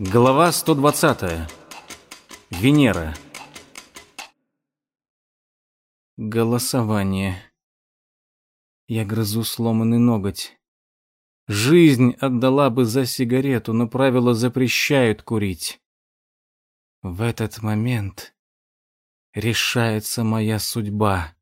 Глава 120. Венера. Голосование. Я грызу сломанный ноготь. Жизнь отдала бы за сигарету, но правила запрещают курить. В этот момент решается моя судьба.